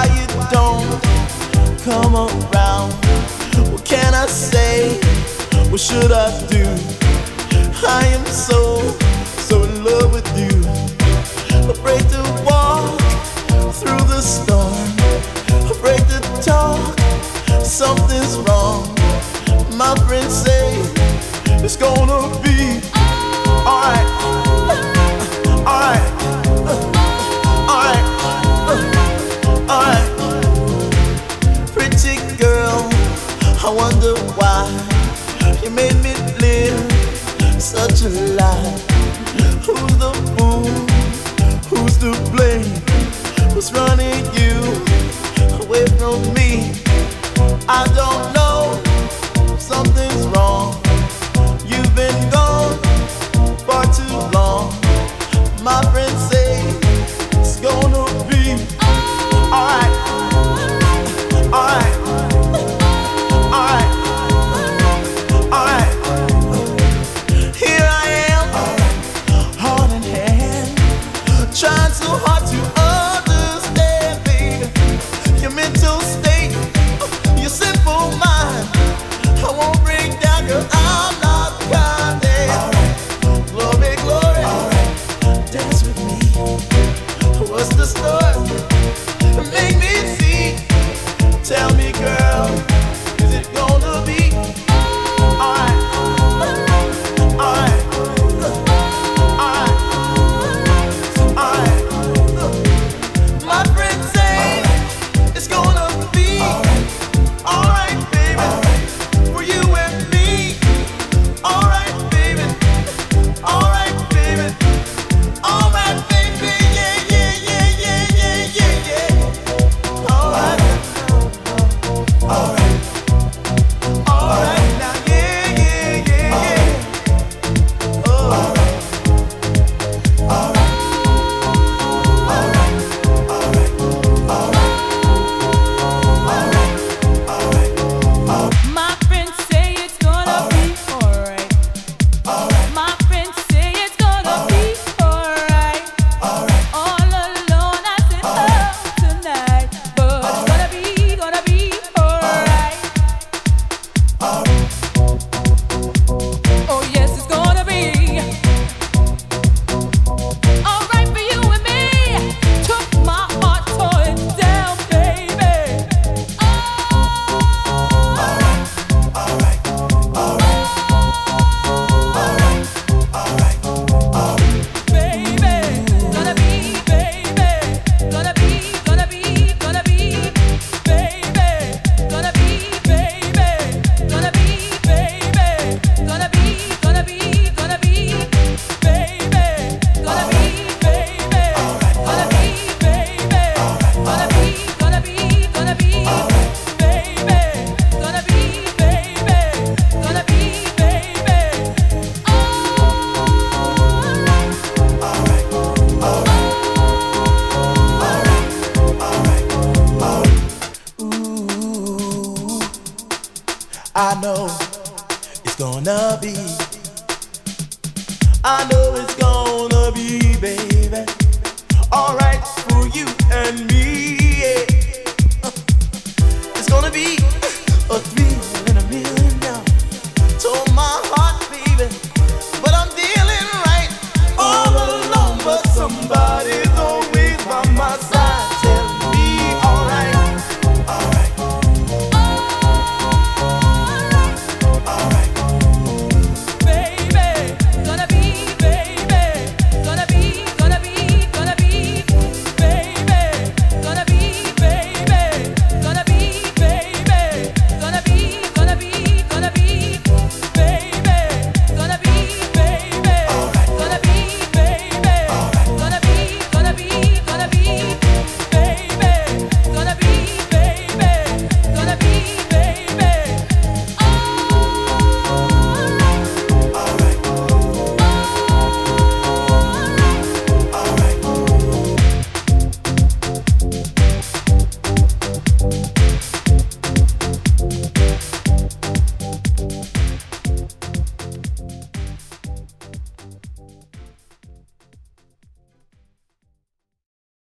why you don't come around. What can I say? What should I do? I am so, so in love with you. why you made me live such a lie. Who's the fool? Who's to blame? Who's running you away from me? I don't know. amiga. Alright for you and me, yeah.